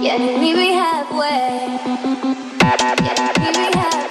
yeah, meet me halfway. Yeah, meet me halfway.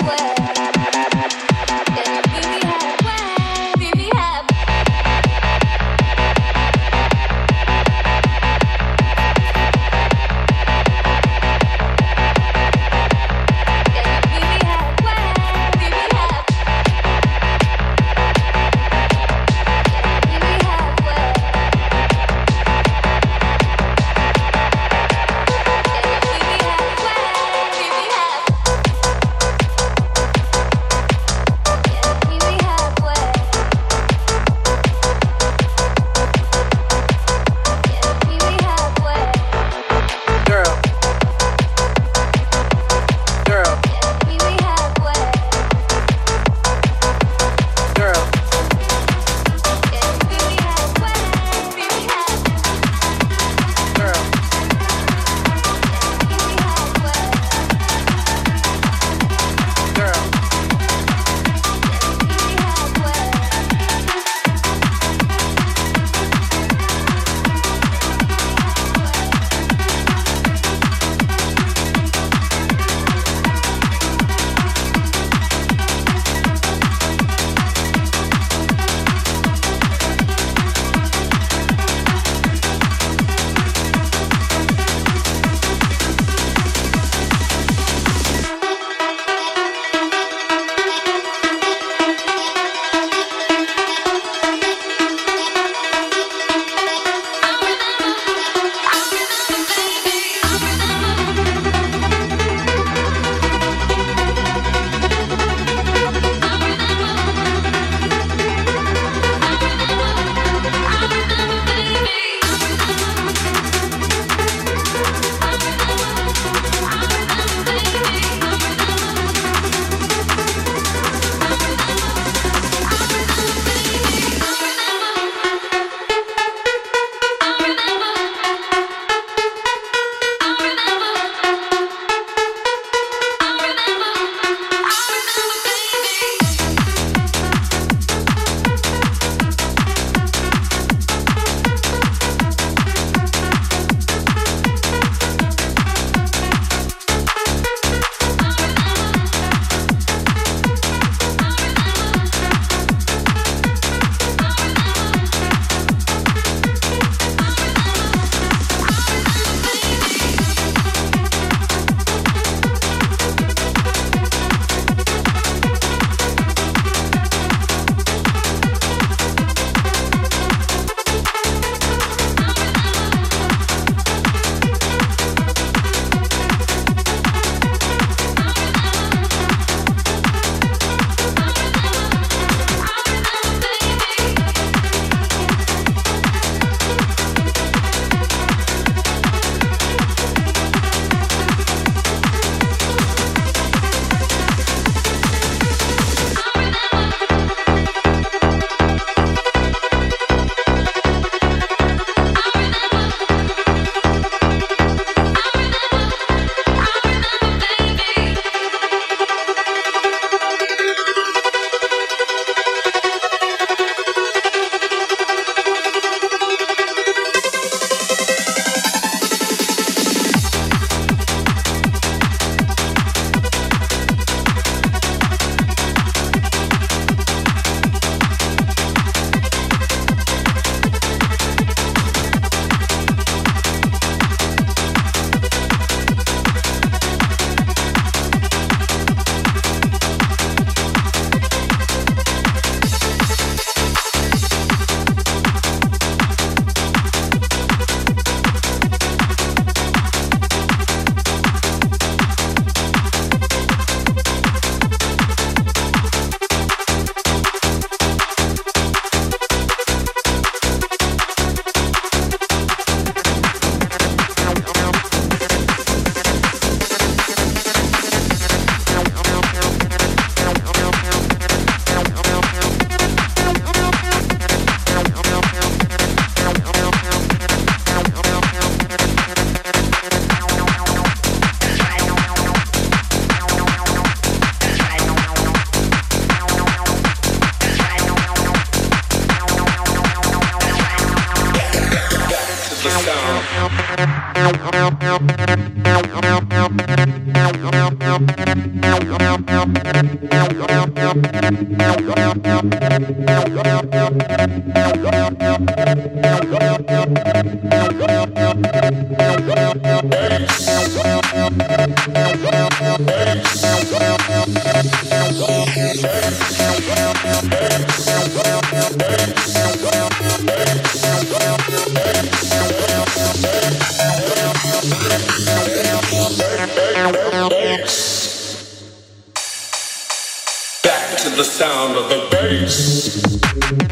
Sound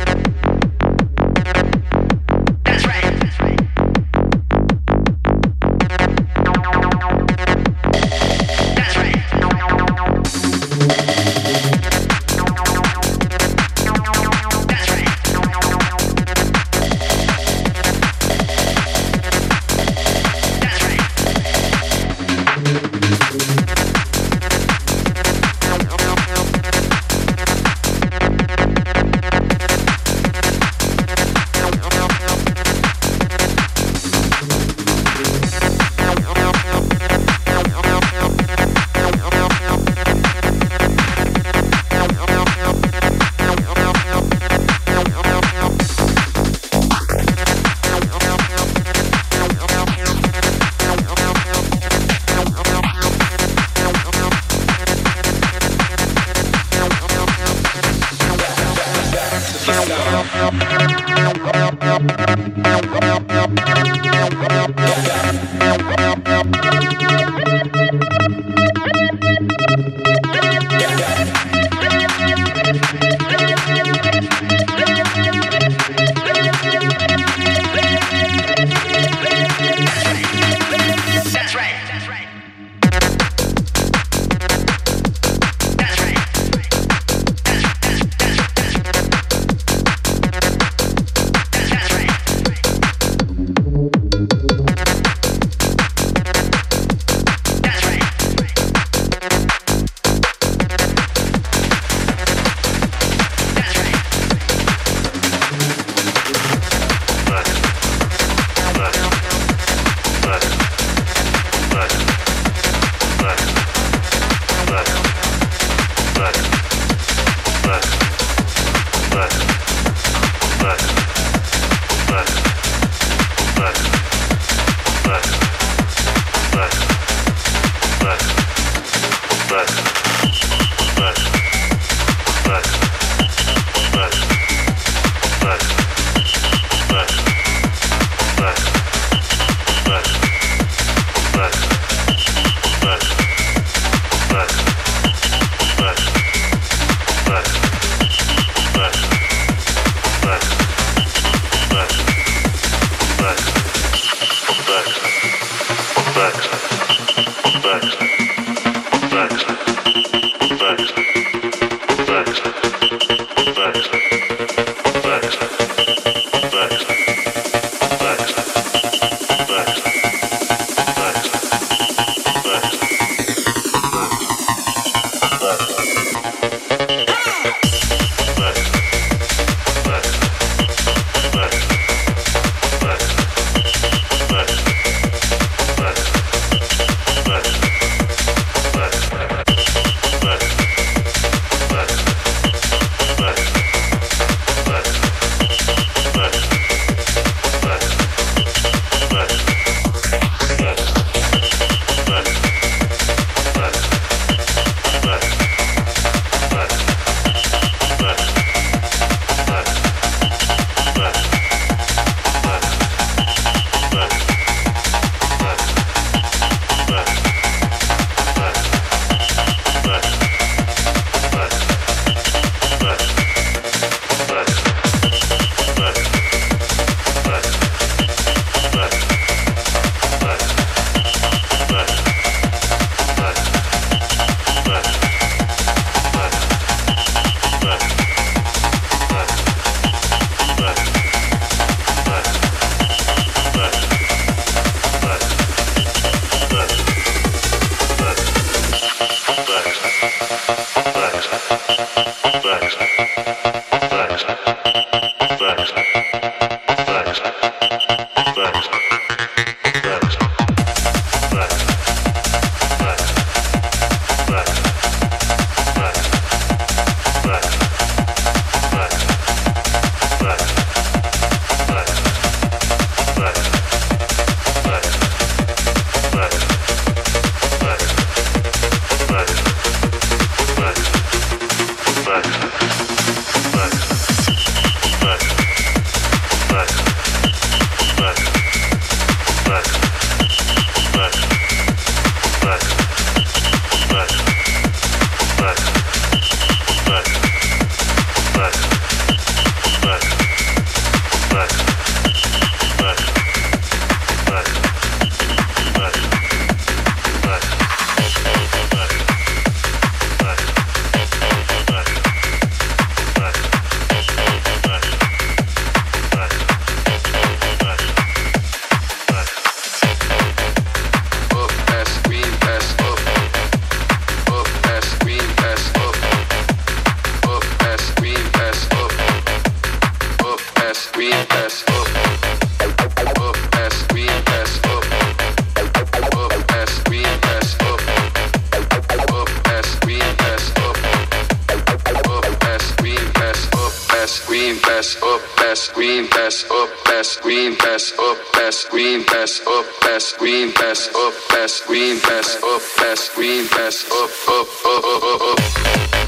green best, up best, green best, up best, green best, up best, green best, up best, green best, up best, green best, up up up up up.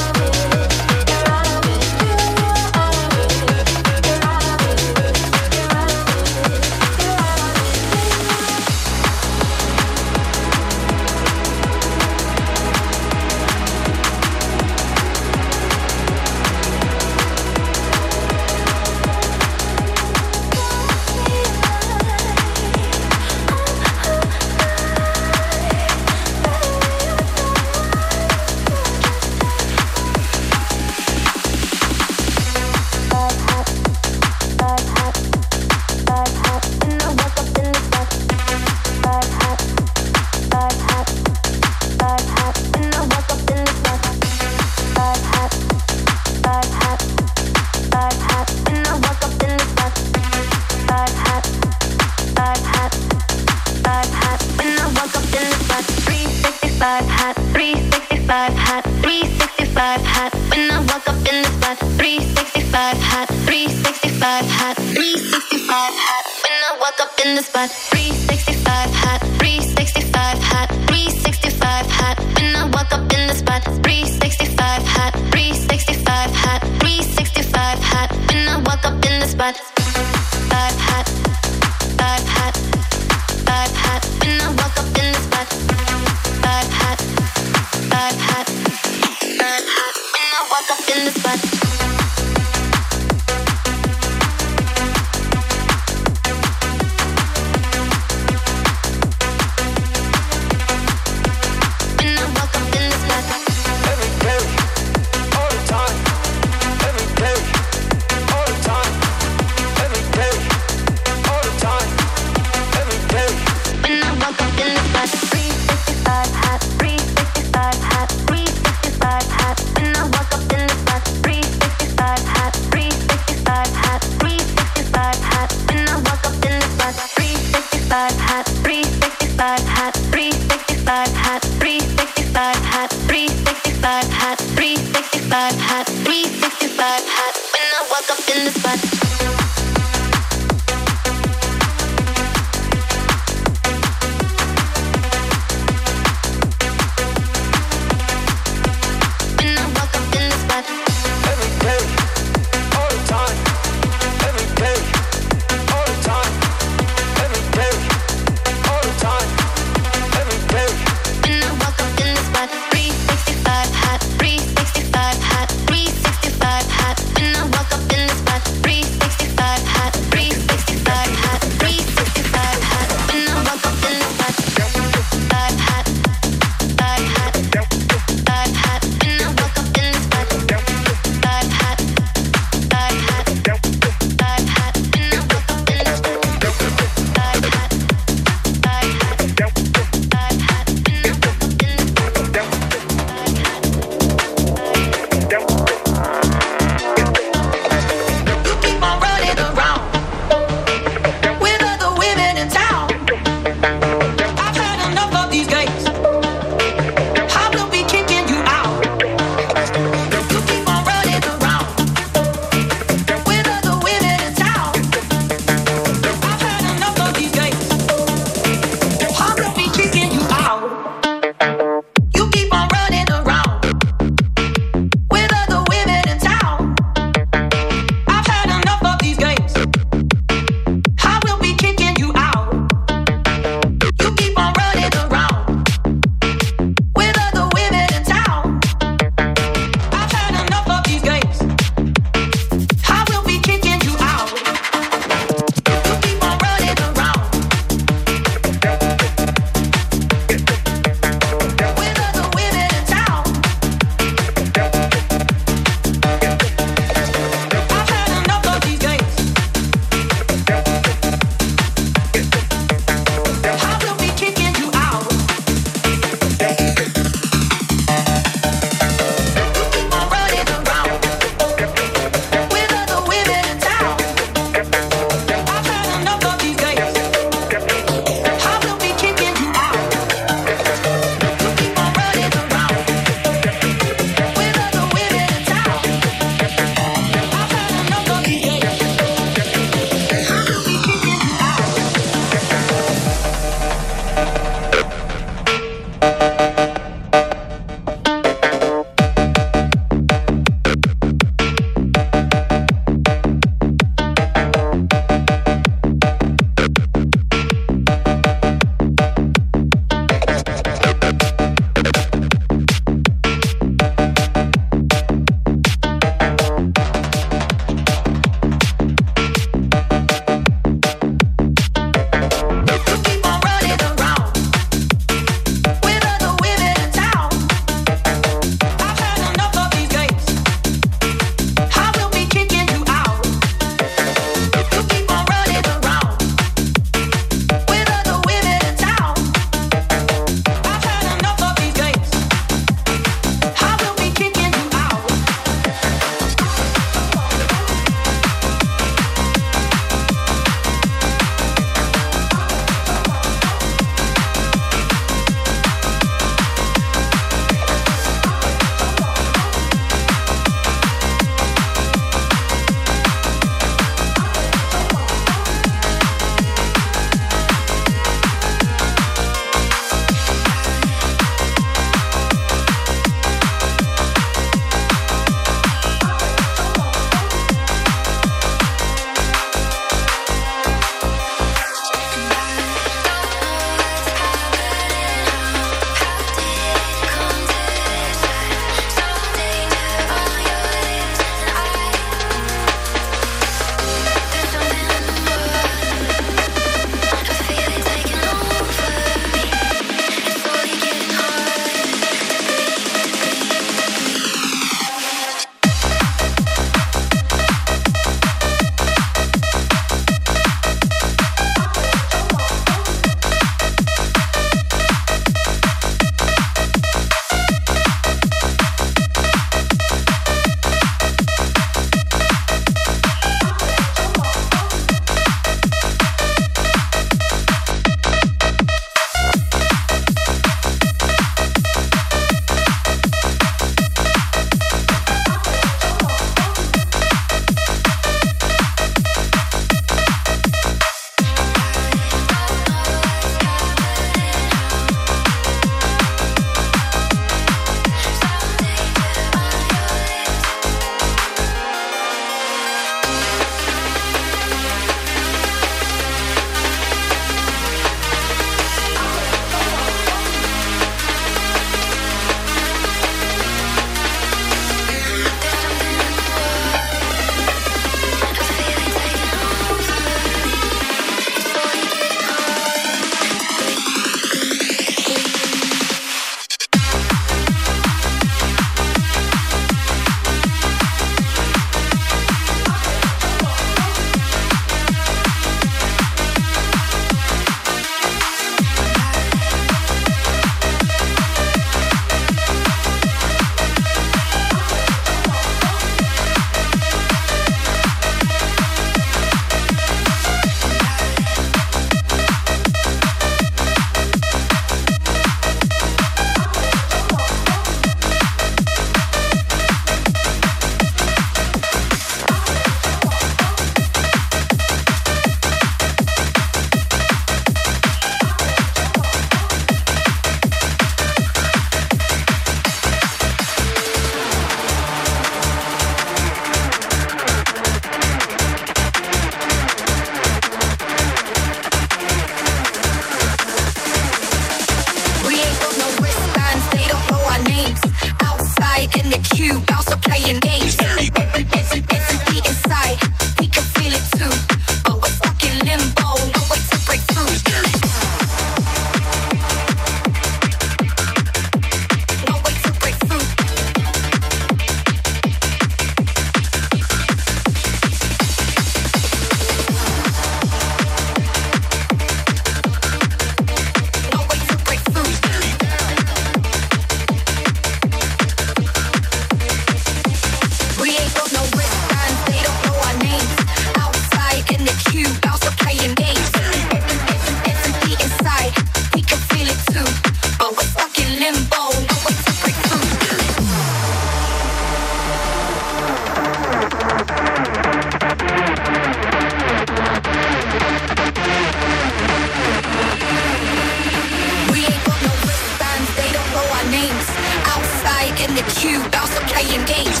in the queue, also playing games.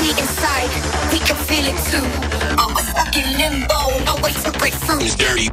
We inside, we can feel it too. I'm stuck in limbo, no way to break through. It's dirty.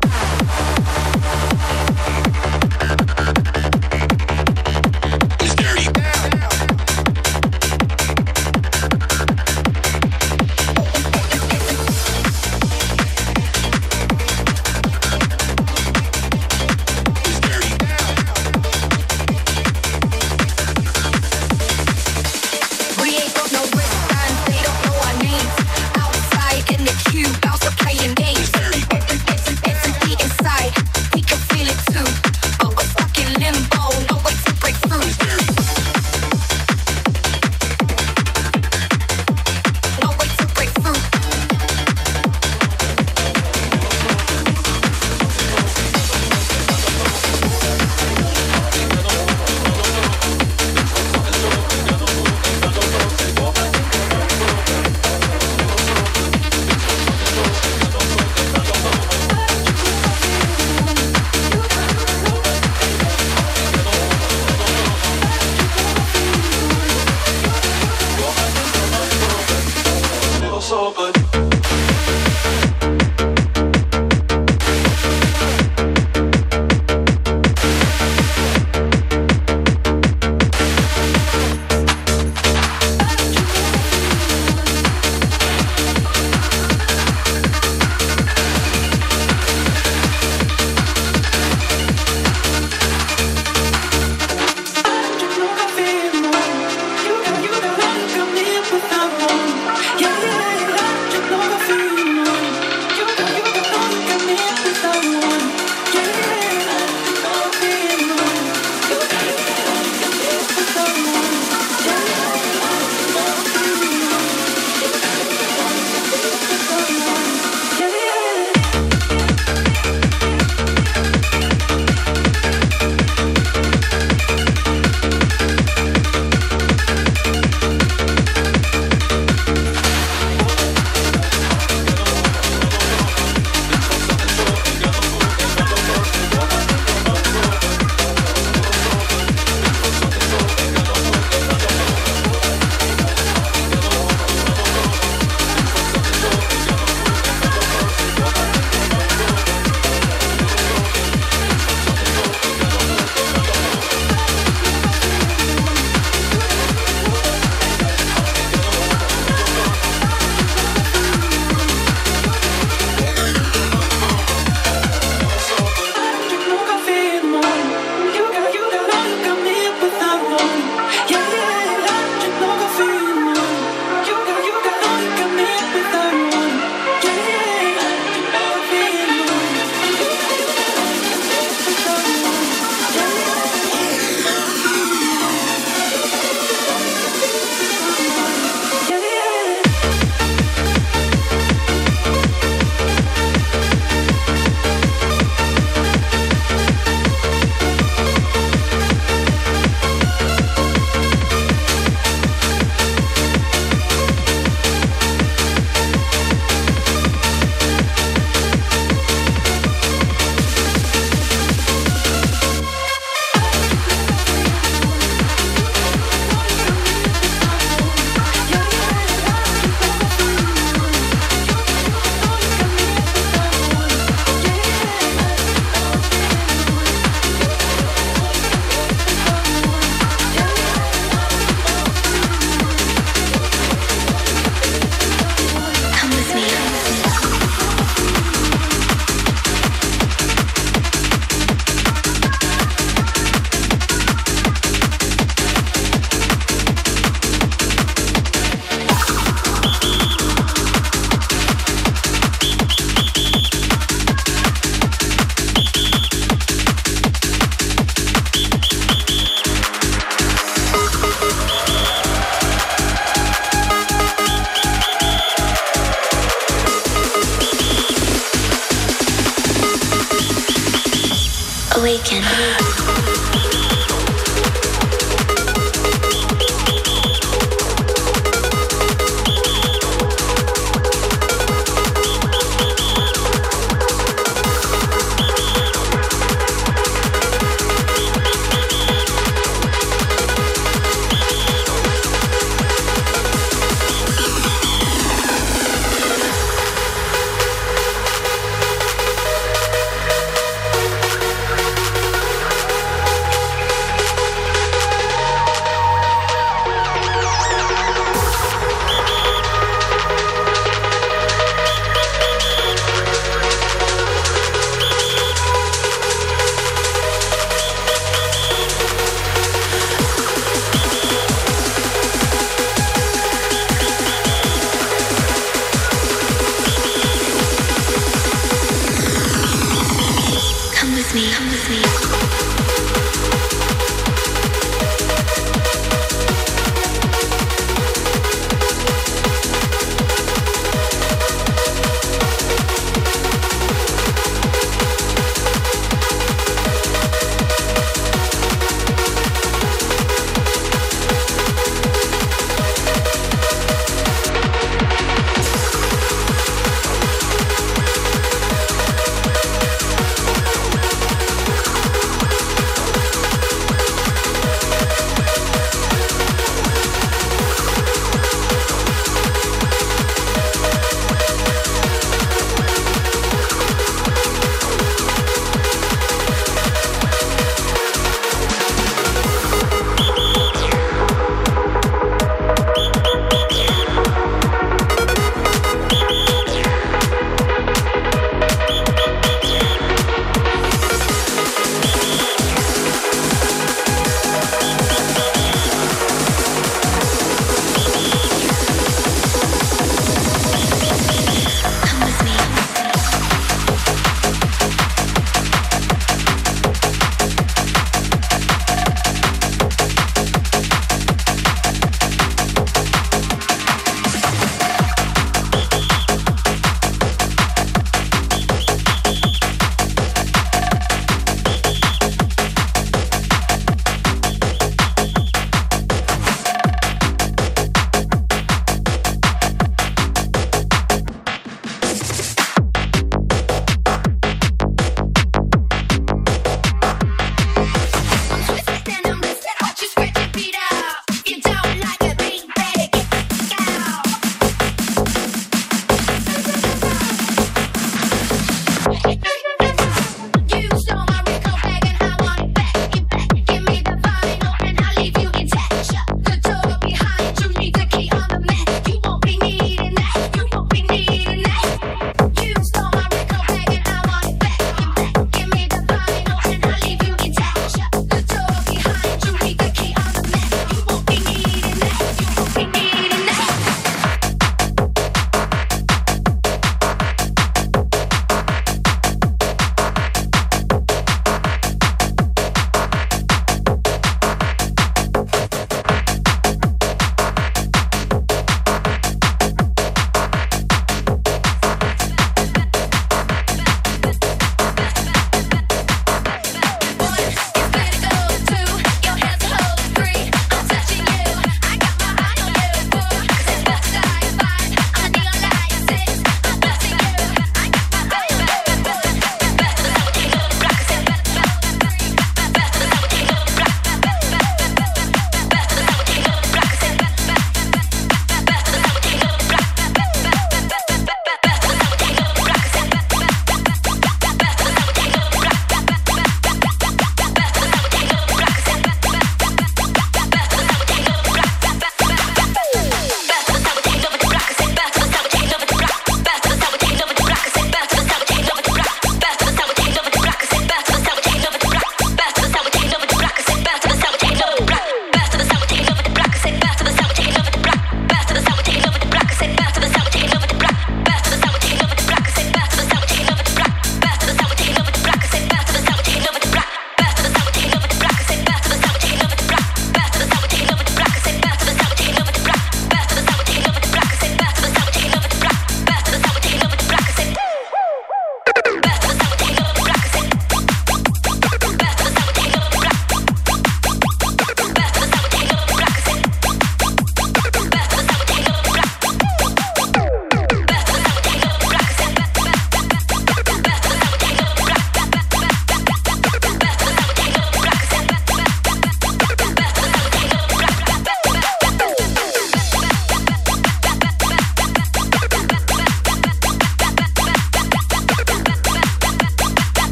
Come with me.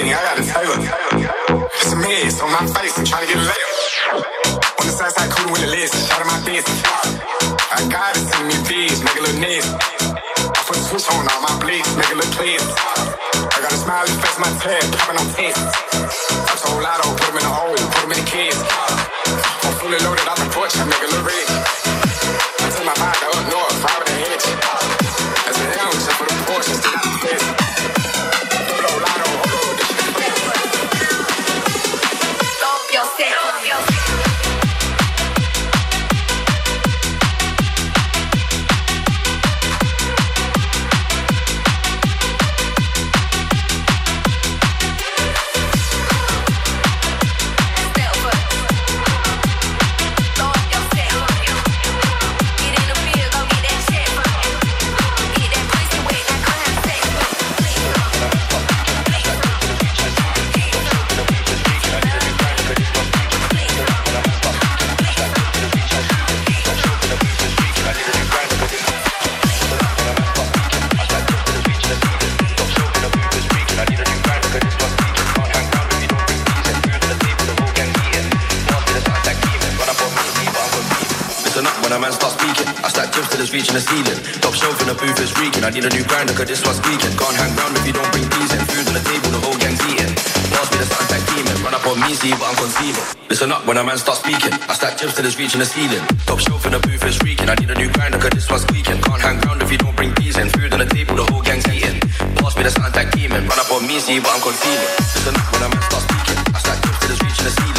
painting, I got this favor. It's a mess on my face, I'm trying to get laid. On the side, side, cool with the list, shout out my fist. I got it, send me a make it look nasty. I put a switch on all my bleeds, make it look twist. I got a smiley face, my tag, popping reaching the ceiling. Top shelf in the booth is reeking. I need a new grinder, cause this one's squeaking. Can't hang round if you don't bring peas and food on the table, the whole gang's eating. Pass me the sound like demon. Run up on me, see what I'm conceiving. Listen up when a man starts speaking. I stack chips till it's reaching the ceiling. Top shelf in the booth is reeking. I need a new grinder, cause this one's squeaking. Can't hang round if you don't bring peas and food on the table, the whole gang's eating. Pass me the sound like demon. Run up on me, see what I'm concealing. Listen up when a man starts speaking. I stack chips till it's reaching the ceiling.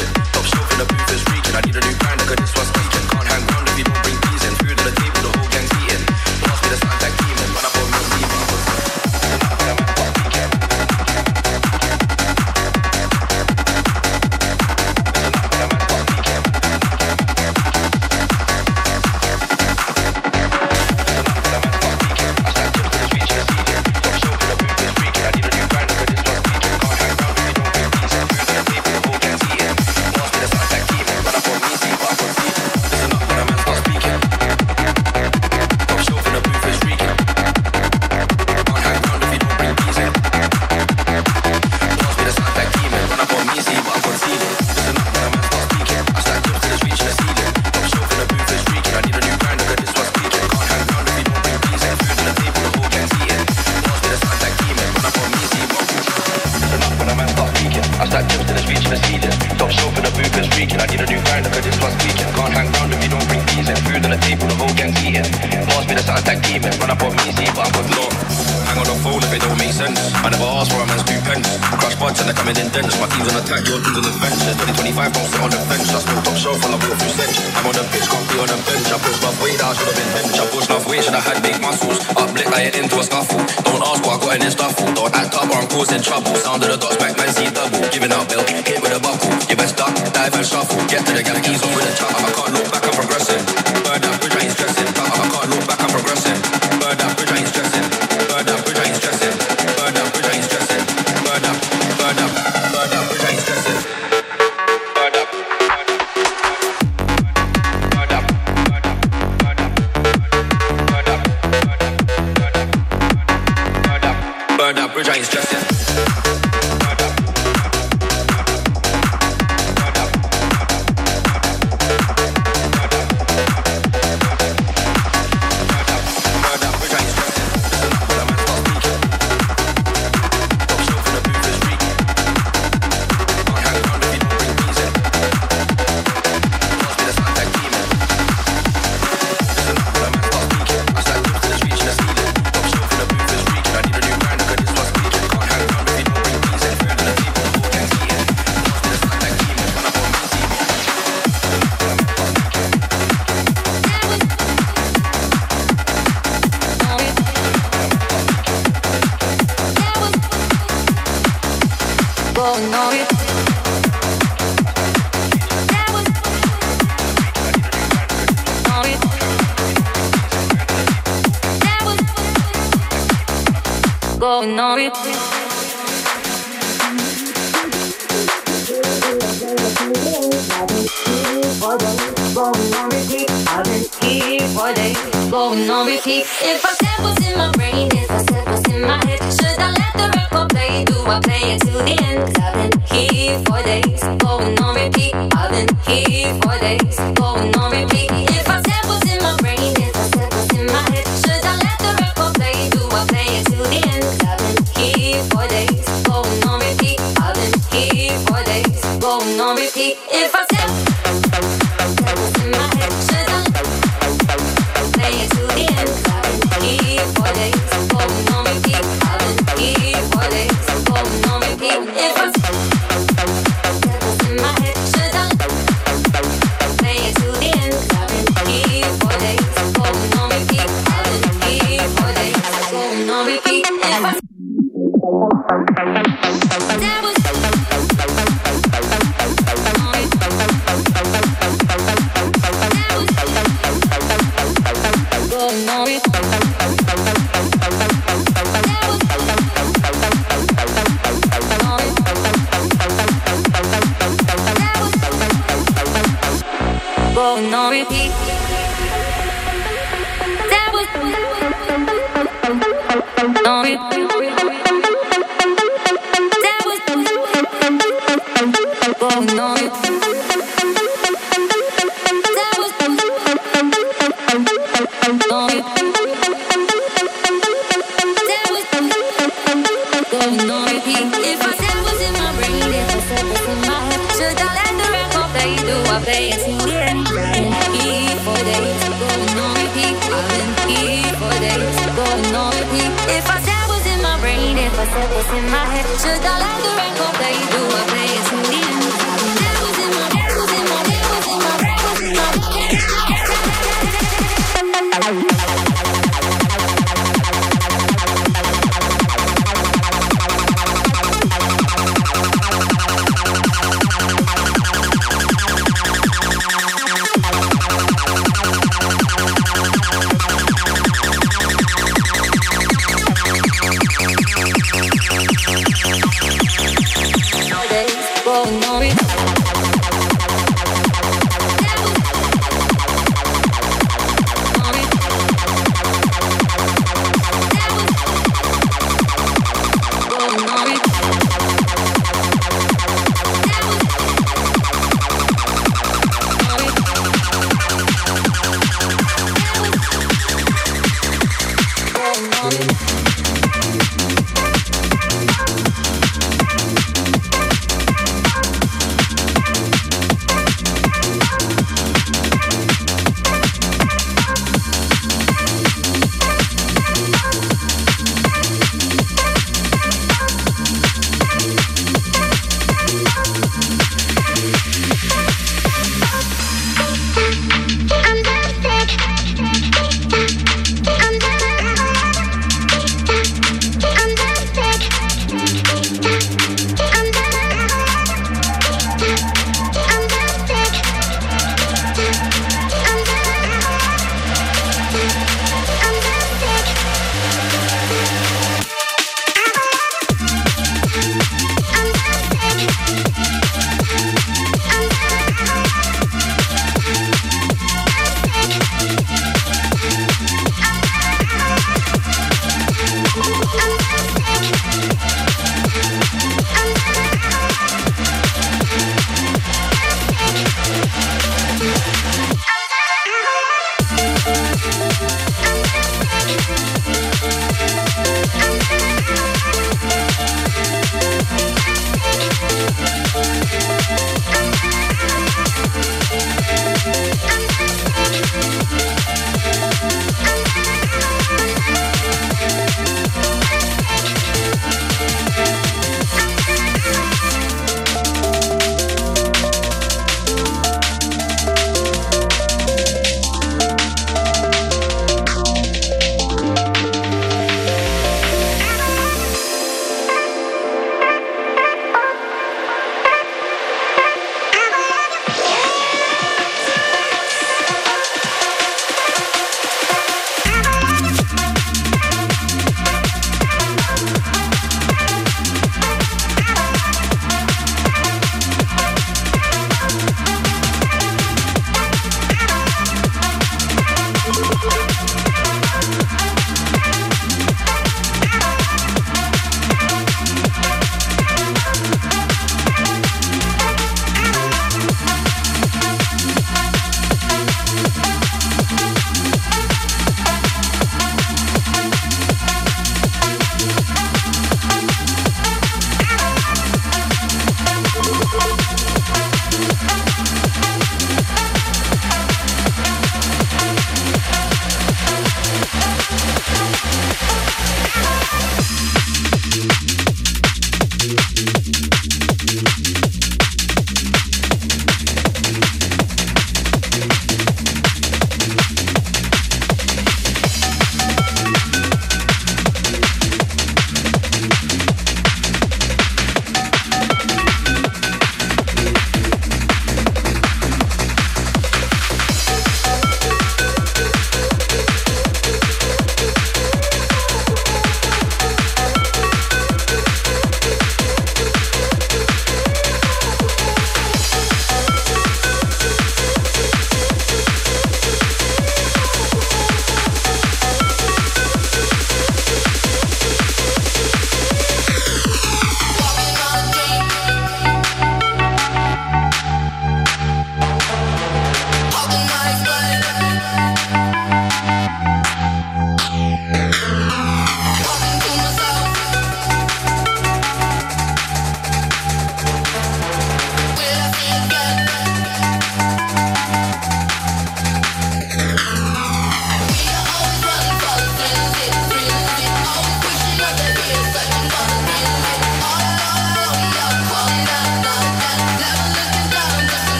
Thank.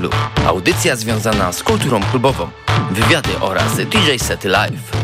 Loop. Audycja związana z kulturą klubową. Wywiady oraz DJ sety live.